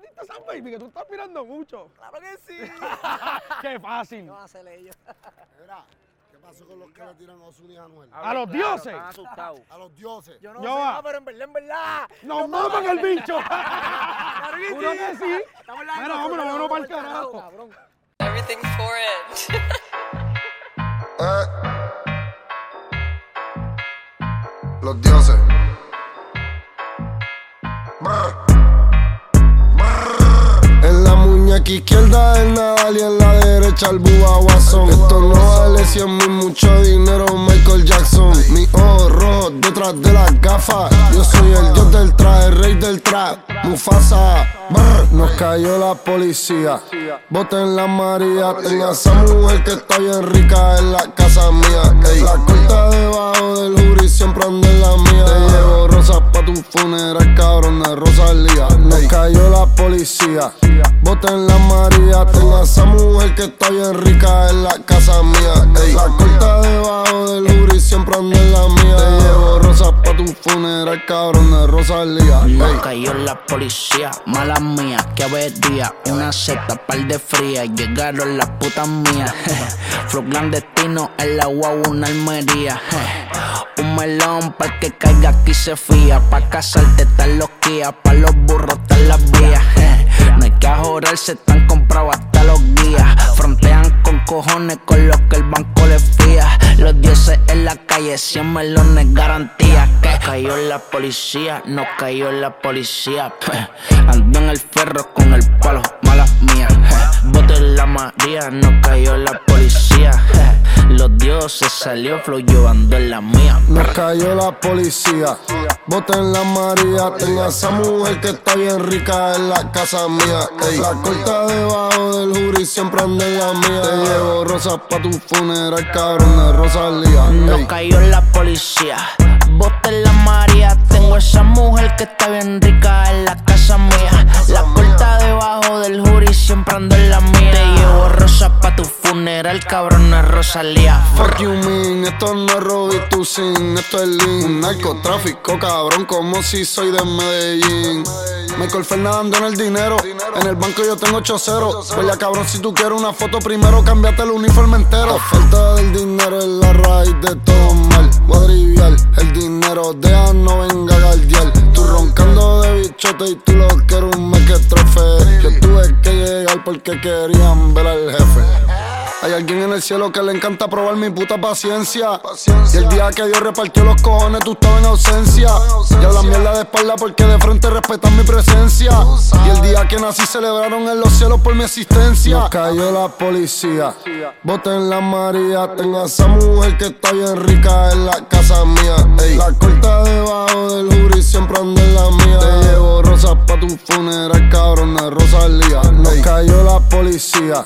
aprendiste San Baby? Que tú estás mirando mucho. Claro que sí. Qué fácil. ¿Qué van a hacer ellos? Mira, ¿qué pasó con los que le tiran a Osuna y a Anuel? A los dioses. Están asustados. A los dioses. Yo no Yo sé, va. no, pero en verdad, en verdad. ¡Nos maman el bicho! Claro que Uno que sí. Estamos Mira, misma vámonos, vámonos pa'l pa'l carajo. cabrón. Everything for it. Eh. Los dioses. Brr. Muñeca izquierda el Nadal y en la derecha el Bubba Watson. Esto no vale 100 mil, mucho dinero, Michael Jackson. Mi ojos rojos detrás de las gafas. Yo soy el dios del traje, el rey del trap. Mufasa, brr. nos cayó la policía. Boten la María, tenga esa mujer que está bien rica en la casa mía. La corta debajo del jury siempre anda en la mía. Rosas pa' tu funeral, cabrón de Rosalía. Nos cayó la policía. Boten la María, tenga esa mujer que está bien rica en la casa mía. Ey, la corta debajo del jury siempre anda en la mía. Te llevo rosas pa' tu funeral, cabrón de Rosalía. Nos cayó la policía, mala mía, que avería. Una seta, par de fría, llegaron las putas mías. Flow clandestino en la guau, una almería. Melón para que caiga aquí se fía. Pa' casarte están los guías, pa' los burros están las vías. No hay que ajorarse, están comprados hasta los guías. Frontean con cojones con lo que el banco les fía. Los dioses en la calle, 100 melones garantía. Que cayó la policía, no cayó la policía. Ando en el ferro con el palo, mala mía. Bote la María, no cayó la policía. Los dioses salió flow llevando en la mía. Nos cayó la policía. Boten la María. Tenga esa mujer que está bien rica en la casa mía. Ey, la corta debajo del jury siempre anda en la mía. Te llevo rosas pa' tu funeral, cabrón de Rosalía. Nos Ey, cayó la policía. Bote la María. Tengo esa mujer que está bien rica en la casa mía. La corta debajo del jury siempre en la mía. Te llevo rosas pa' tu funeral, cabrón, es Rosalía. Fuck you mean, esto no es Robbie Tucson, esto es. Un narcotráfico, cabrón, como si soy de Medellín. Michael Fernando en el dinero, en el banco yo tengo 8 ceros. Pues ya cabrón, si tú quieres una foto primero, cámbiate el uniforme entero. La falta del dinero es la raíz de todo mal. Cuadrivial, el dinero deja no venga a galdear. Roncando de bichote y tú lo quieres un mequetrefe. Yo tuve que llegar porque querían ver al jefe. Hay alguien en el cielo que le encanta probar mi puta paciencia. Y el día que Dios repartió los cojones, tú estabas en ausencia. Y hablan mierda de espalda porque de frente respetan mi presencia. Y el día que nací celebraron en los cielos por mi existencia. Cayó la policía. Boten la María. Tenga esa mujer que está bien rica en la casa mía. Ey, la corta debajo del jury siempre anda en la mía. Rosas pa' tu funeral, cabrón de Rosalía. Nos cayó la policía.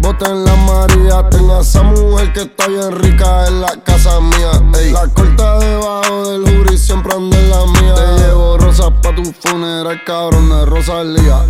Boten la María. Tenga esa mujer que está bien rica en la casa mía. La corta debajo del jury siempre anda en la mía. Te llevo rosas pa' tu funeral, cabrón de Rosalía.